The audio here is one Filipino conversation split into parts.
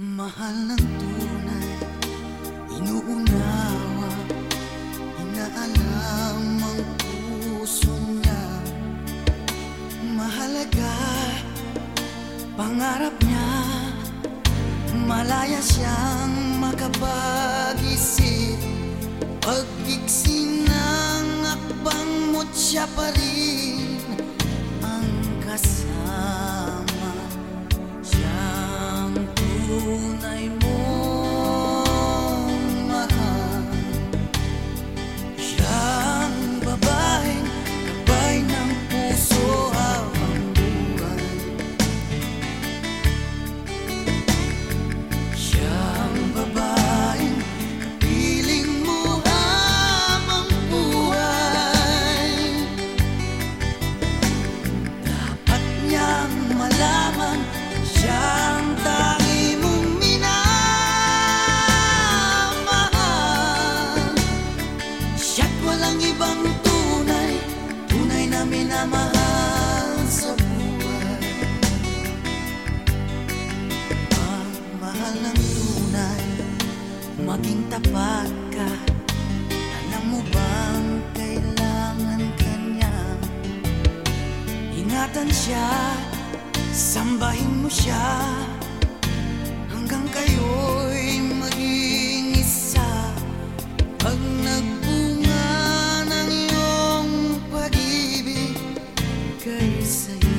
Mahal ng tunay, inuunawa Inaalam ang puso niya. Mahalaga, pangarap niya Malaya siyang makapag-isip. Pagigsing ng akbang mo't siya pa rin tapat ka. Alam mo bang kailangan kanya? Ingatan siya, sambahin mo siya. Hanggang kayo'y maging isa. Pag nagbunga ng iyong pag-ibig kay sa'yo.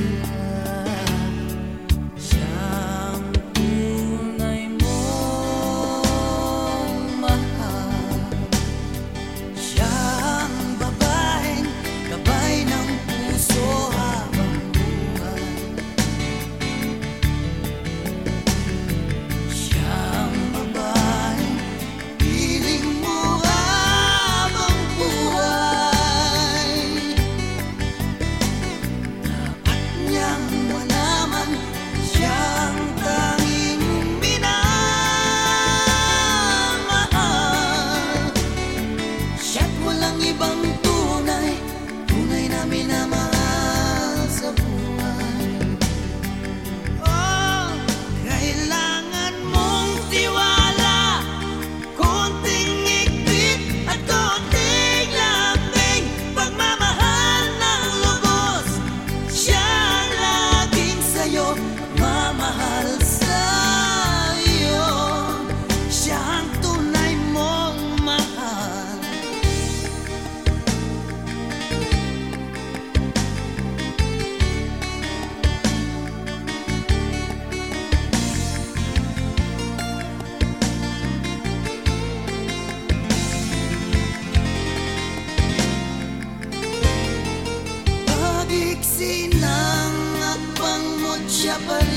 Sinangag pang mo siya pala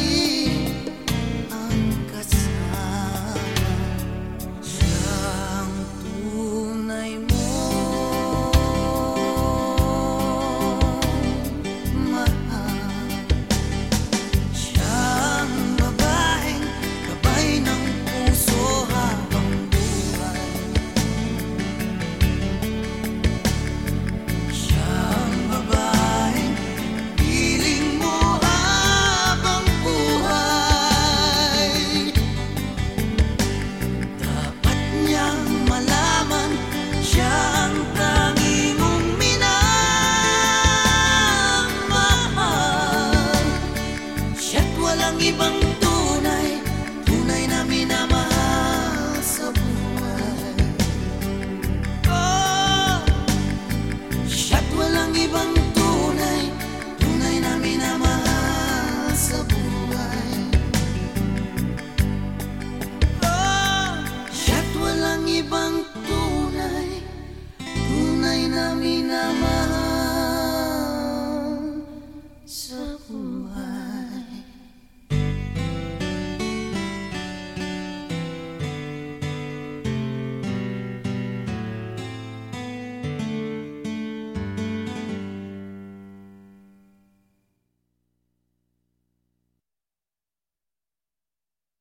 皆々